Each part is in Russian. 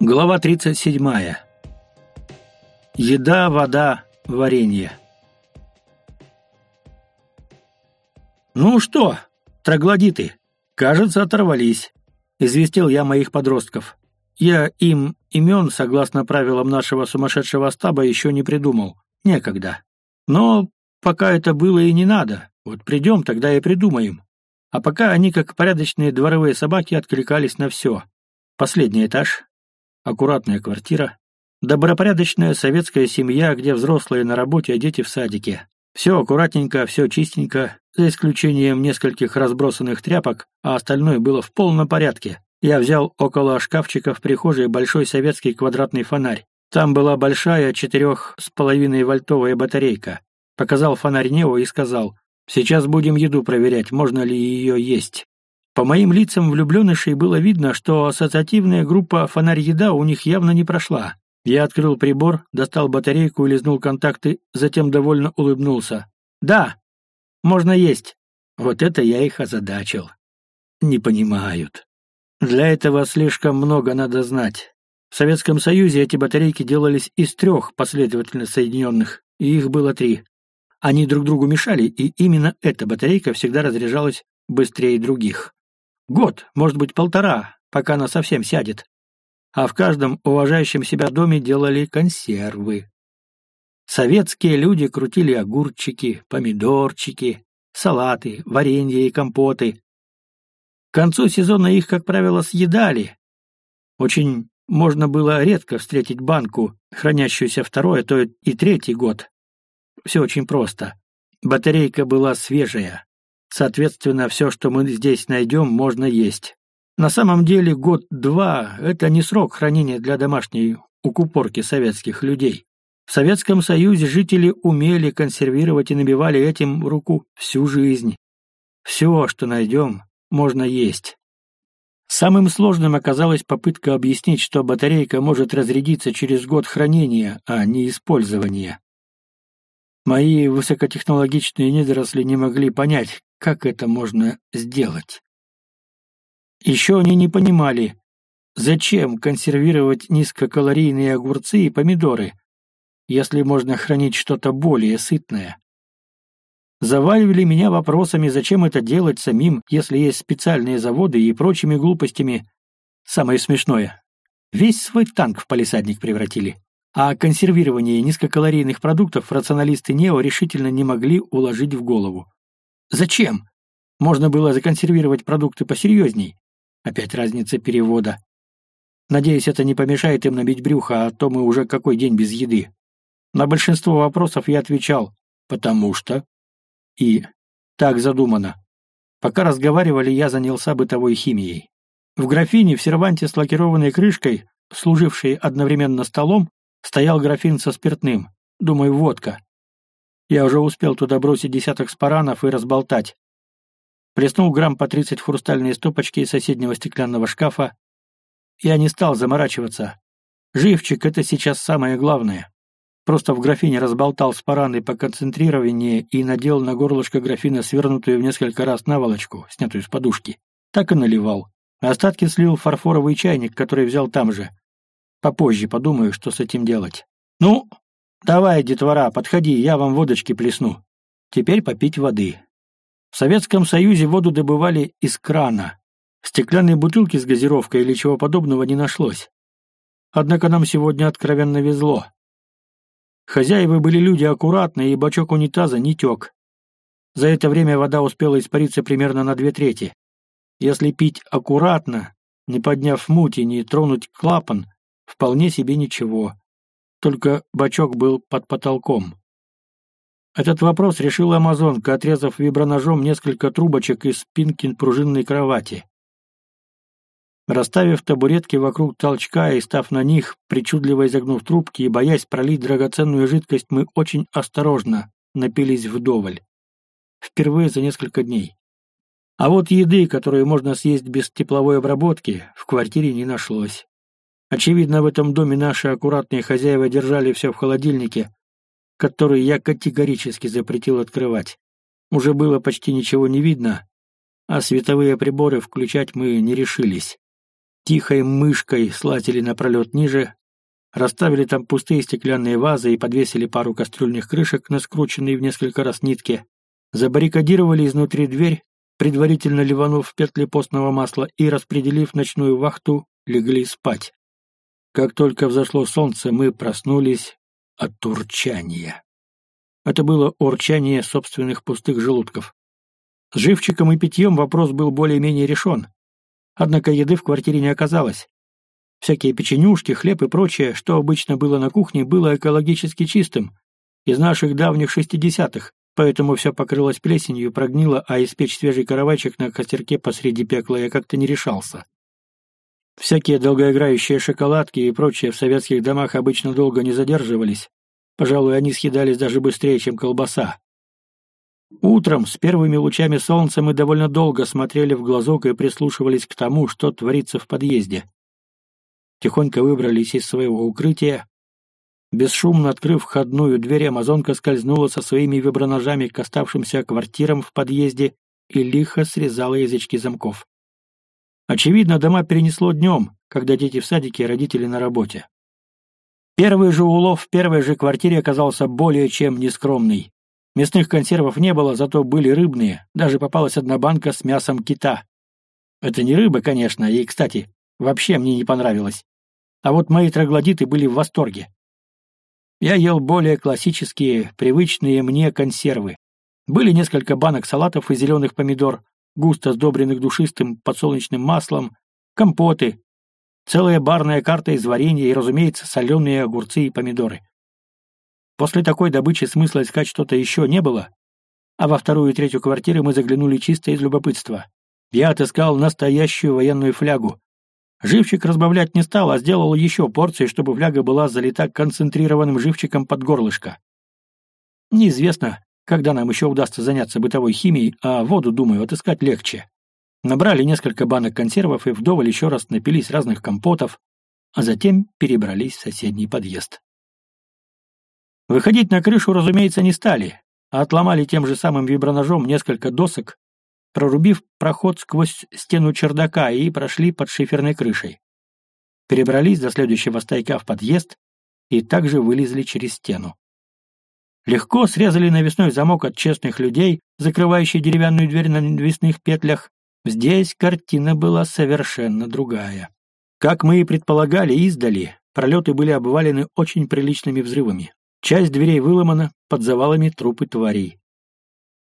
Глава 37. Еда, вода, варенье. «Ну что, троглодиты, кажется, оторвались», — известил я моих подростков. Я им имен, согласно правилам нашего сумасшедшего стаба, еще не придумал. Некогда. Но пока это было и не надо. Вот придем, тогда и придумаем. А пока они, как порядочные дворовые собаки, откликались на все. Последний этаж, аккуратная квартира, добропорядочная советская семья, где взрослые на работе, а дети в садике. Все аккуратненько, все чистенько, за исключением нескольких разбросанных тряпок, а остальное было в полном порядке. Я взял около шкафчика в прихожей большой советский квадратный фонарь. Там была большая четырех с половиной вольтовая батарейка. Показал фонарь Нео и сказал, «Сейчас будем еду проверять, можно ли ее есть». По моим лицам влюбленышей было видно, что ассоциативная группа «Фонарь-еда» у них явно не прошла. Я открыл прибор, достал батарейку и лизнул контакты, затем довольно улыбнулся. «Да, можно есть». Вот это я их озадачил. Не понимают. Для этого слишком много надо знать. В Советском Союзе эти батарейки делались из трех последовательно соединенных, и их было три. Они друг другу мешали, и именно эта батарейка всегда разряжалась быстрее других. Год, может быть, полтора, пока она совсем сядет. А в каждом уважающем себя доме делали консервы. Советские люди крутили огурчики, помидорчики, салаты, варенье и компоты. К концу сезона их, как правило, съедали. Очень можно было редко встретить банку, хранящуюся второй, а то и третий год. Все очень просто. Батарейка была свежая. Соответственно, все, что мы здесь найдем, можно есть. На самом деле год-два – это не срок хранения для домашней укупорки советских людей. В Советском Союзе жители умели консервировать и набивали этим руку всю жизнь. Все, что найдем, можно есть. Самым сложным оказалась попытка объяснить, что батарейка может разрядиться через год хранения, а не использования. Мои высокотехнологичные недоросли не могли понять, как это можно сделать. Еще они не понимали, зачем консервировать низкокалорийные огурцы и помидоры, если можно хранить что-то более сытное. Заваливали меня вопросами, зачем это делать самим, если есть специальные заводы и прочими глупостями. Самое смешное. Весь свой танк в палисадник превратили. А консервирование низкокалорийных продуктов рационалисты Нео решительно не могли уложить в голову. Зачем? Можно было законсервировать продукты посерьезней. Опять разница перевода. Надеюсь, это не помешает им набить брюхо, а то мы уже какой день без еды. На большинство вопросов я отвечал «потому что» и «так задумано». Пока разговаривали, я занялся бытовой химией. В графине в серванте с лакированной крышкой, служившей одновременно столом, стоял графин со спиртным, думаю, водка. Я уже успел туда бросить десяток спаранов и разболтать. Плеснул грамм по тридцать в хрустальные стопочки из соседнего стеклянного шкафа. Я не стал заморачиваться. Живчик — это сейчас самое главное. Просто в графине разболтал спараны по концентрированию и надел на горлышко графина свернутую в несколько раз наволочку, снятую с подушки. Так и наливал. Остатки слил в фарфоровый чайник, который взял там же. Попозже подумаю, что с этим делать. Ну, «Давай, детвора, подходи, я вам водочки плесну. Теперь попить воды». В Советском Союзе воду добывали из крана. Стеклянной бутылки с газировкой или чего подобного не нашлось. Однако нам сегодня откровенно везло. Хозяева были люди аккуратные, и бачок унитаза не тек. За это время вода успела испариться примерно на две трети. Если пить аккуратно, не подняв муть и не тронуть клапан, вполне себе ничего только бачок был под потолком. Этот вопрос решила амазонка, отрезав виброножом несколько трубочек из спинки пружинной кровати. Расставив табуретки вокруг толчка и став на них, причудливо изогнув трубки и боясь пролить драгоценную жидкость, мы очень осторожно напились вдоволь. Впервые за несколько дней. А вот еды, которую можно съесть без тепловой обработки, в квартире не нашлось. Очевидно, в этом доме наши аккуратные хозяева держали все в холодильнике, который я категорически запретил открывать. Уже было почти ничего не видно, а световые приборы включать мы не решились. тихой мышкой слазили напролет ниже, расставили там пустые стеклянные вазы и подвесили пару кастрюльных крышек на скрученные в несколько раз нитки, забаррикадировали изнутри дверь, предварительно ливанув петли постного масла и, распределив ночную вахту, легли спать. Как только взошло солнце, мы проснулись от урчания. Это было урчание собственных пустых желудков. С живчиком и питьем вопрос был более-менее решен. Однако еды в квартире не оказалось. Всякие печенюшки, хлеб и прочее, что обычно было на кухне, было экологически чистым, из наших давних шестидесятых, поэтому все покрылось плесенью, прогнило, а испечь свежий каравайчик на костерке посреди пекла я как-то не решался. Всякие долгоиграющие шоколадки и прочее в советских домах обычно долго не задерживались. Пожалуй, они съедались даже быстрее, чем колбаса. Утром, с первыми лучами солнца, мы довольно долго смотрели в глазок и прислушивались к тому, что творится в подъезде тихонько выбрались из своего укрытия. Бесшумно открыв входную дверь, амазонка скользнула со своими виброножами к оставшимся квартирам в подъезде и лихо срезала язычки замков. Очевидно, дома перенесло днем, когда дети в садике, а родители на работе. Первый же улов в первой же квартире оказался более чем нескромный. Мясных консервов не было, зато были рыбные, даже попалась одна банка с мясом кита. Это не рыба, конечно, и, кстати, вообще мне не понравилось. А вот мои троглодиты были в восторге. Я ел более классические, привычные мне консервы. Были несколько банок салатов и зеленых помидор, густо сдобренных душистым подсолнечным маслом, компоты, целая барная карта из варенья и, разумеется, соленые огурцы и помидоры. После такой добычи смысла искать что-то еще не было, а во вторую и третью квартиры мы заглянули чисто из любопытства. Я отыскал настоящую военную флягу, Живчик разбавлять не стал, а сделал еще порции, чтобы фляга была залита концентрированным живчиком под горлышко. Неизвестно, когда нам еще удастся заняться бытовой химией, а воду, думаю, отыскать легче. Набрали несколько банок консервов и вдоволь еще раз напились разных компотов, а затем перебрались в соседний подъезд. Выходить на крышу, разумеется, не стали, а отломали тем же самым виброножом несколько досок прорубив проход сквозь стену чердака и прошли под шиферной крышей. Перебрались до следующего стайка в подъезд и также вылезли через стену. Легко срезали навесной замок от честных людей, закрывающий деревянную дверь на навесных петлях. Здесь картина была совершенно другая. Как мы и предполагали издали, пролеты были обвалены очень приличными взрывами. Часть дверей выломана, под завалами трупы тварей.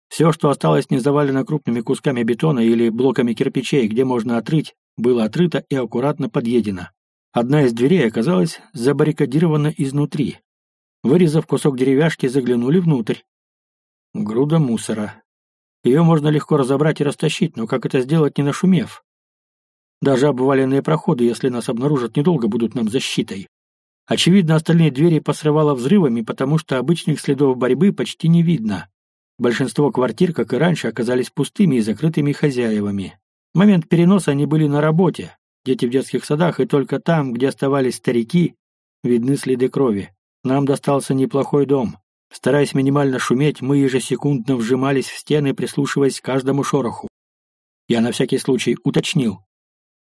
Все, что осталось не завалено крупными кусками бетона или блоками кирпичей, где можно отрыть, было отрыто и аккуратно подъедено. Одна из дверей оказалась забаррикадирована изнутри. Вырезав кусок деревяшки, заглянули внутрь. Груда мусора. Ее можно легко разобрать и растащить, но как это сделать, не нашумев? Даже обваленные проходы, если нас обнаружат, недолго будут нам защитой. Очевидно, остальные двери посрывало взрывами, потому что обычных следов борьбы почти не видно. Большинство квартир, как и раньше, оказались пустыми и закрытыми хозяевами. В момент переноса они были на работе, дети в детских садах, и только там, где оставались старики, видны следы крови. Нам достался неплохой дом. Стараясь минимально шуметь, мы ежесекундно вжимались в стены, прислушиваясь к каждому шороху. Я на всякий случай уточнил.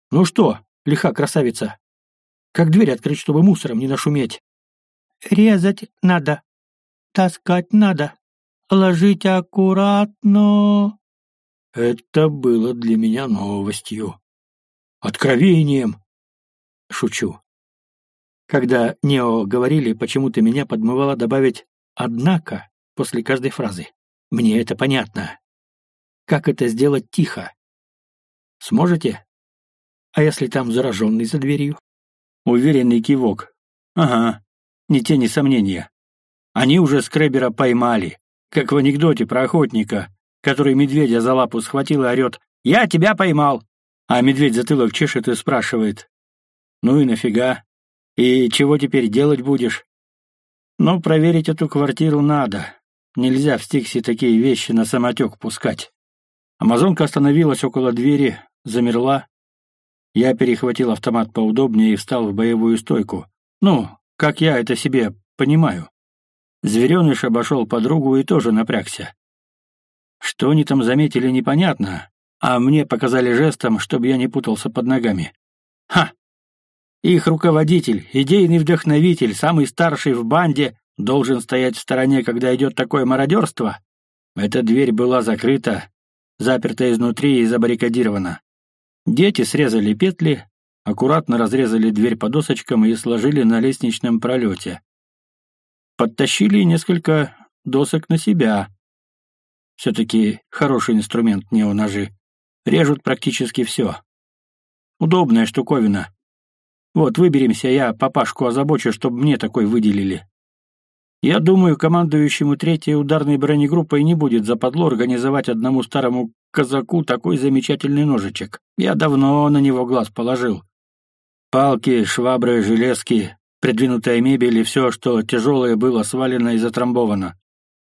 «Ну что, лиха красавица, как дверь открыть, чтобы мусором не нашуметь?» «Резать надо, таскать надо», ложить аккуратно. Это было для меня новостью. Откровением. Шучу. Когда Нео говорили, почему-то меня подмывало добавить «однако» после каждой фразы. Мне это понятно. Как это сделать тихо? Сможете? А если там зараженный за дверью? Уверенный кивок. Ага, ни тени сомнения. Они уже скребера поймали. Как в анекдоте про охотника, который медведя за лапу схватил и орет «Я тебя поймал!» А медведь затылок чешет и спрашивает «Ну и нафига? И чего теперь делать будешь?» «Ну, проверить эту квартиру надо. Нельзя в Стиксе такие вещи на самотек пускать». Амазонка остановилась около двери, замерла. Я перехватил автомат поудобнее и встал в боевую стойку. Ну, как я это себе понимаю. Звереныш обошел подругу и тоже напрягся. Что они там заметили, непонятно, а мне показали жестом, чтобы я не путался под ногами. Ха! Их руководитель, идейный вдохновитель, самый старший в банде, должен стоять в стороне, когда идет такое мародерство? Эта дверь была закрыта, заперта изнутри и забаррикадирована. Дети срезали петли, аккуратно разрезали дверь по досочкам и сложили на лестничном пролете. Подтащили несколько досок на себя. Все-таки хороший инструмент неоножи. Режут практически все. Удобная штуковина. Вот, выберемся, я папашку озабочу, чтобы мне такой выделили. Я думаю, командующему третьей ударной бронегруппой не будет западло организовать одному старому казаку такой замечательный ножичек. Я давно на него глаз положил. Палки, швабры, железки, придвинутая мебель и все, что тяжелое было свалено и затрамбовано.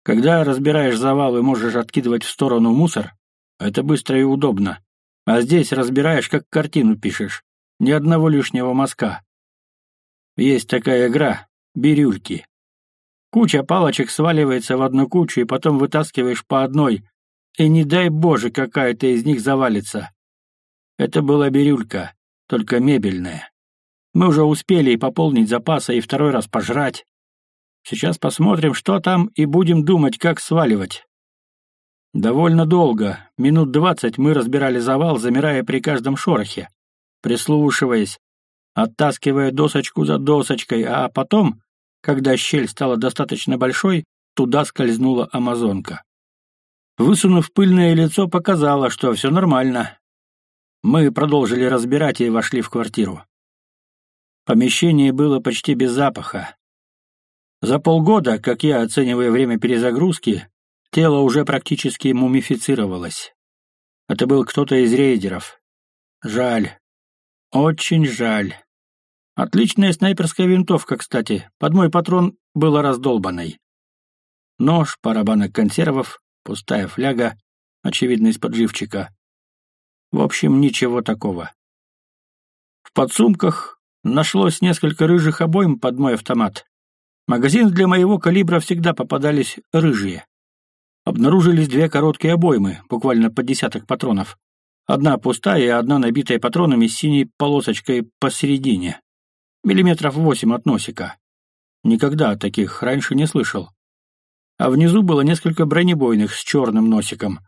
Когда разбираешь завал и можешь откидывать в сторону мусор, это быстро и удобно. А здесь разбираешь, как картину пишешь. Ни одного лишнего мазка. Есть такая игра — бирюльки. Куча палочек сваливается в одну кучу, и потом вытаскиваешь по одной, и не дай Боже, какая-то из них завалится. Это была бирюлька, только мебельная. Мы уже успели и пополнить запасы, и второй раз пожрать. Сейчас посмотрим, что там, и будем думать, как сваливать. Довольно долго, минут двадцать мы разбирали завал, замирая при каждом шорохе, прислушиваясь, оттаскивая досочку за досочкой, а потом, когда щель стала достаточно большой, туда скользнула амазонка. Высунув пыльное лицо, показала, что все нормально. Мы продолжили разбирать и вошли в квартиру. Помещение было почти без запаха. За полгода, как я оцениваю время перезагрузки, тело уже практически мумифицировалось. Это был кто-то из рейдеров. Жаль. Очень жаль. Отличная снайперская винтовка, кстати. Под мой патрон была раздолбанной. Нож, пара банок консервов, пустая фляга, очевидно, из-под живчика. В общем, ничего такого. В подсумках нашлось несколько рыжих обоим под мой автомат. Магазин для моего калибра всегда попадались рыжие. Обнаружились две короткие обоймы, буквально по десяток патронов. Одна пустая и одна набитая патронами с синей полосочкой посередине. Миллиметров восемь от носика. Никогда таких раньше не слышал а внизу было несколько бронебойных с черным носиком.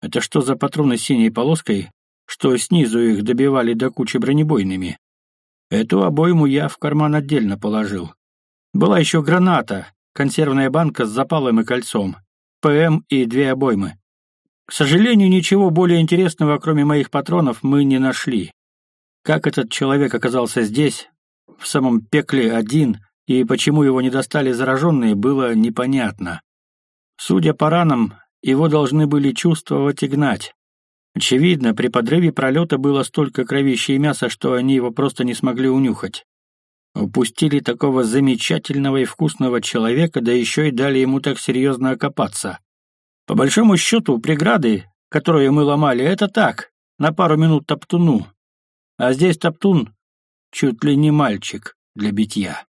Это что за патроны с синей полоской, что снизу их добивали до кучи бронебойными? Эту обойму я в карман отдельно положил. Была еще граната, консервная банка с запалом и кольцом, ПМ и две обоймы. К сожалению, ничего более интересного, кроме моих патронов, мы не нашли. Как этот человек оказался здесь, в самом пекле один, и почему его не достали зараженные, было непонятно. Судя по ранам, его должны были чувствовать и гнать. Очевидно, при подрыве пролета было столько кровища и мяса, что они его просто не смогли унюхать. Упустили такого замечательного и вкусного человека, да еще и дали ему так серьезно окопаться. По большому счету, преграды, которые мы ломали, это так, на пару минут топтуну. А здесь топтун чуть ли не мальчик для битья.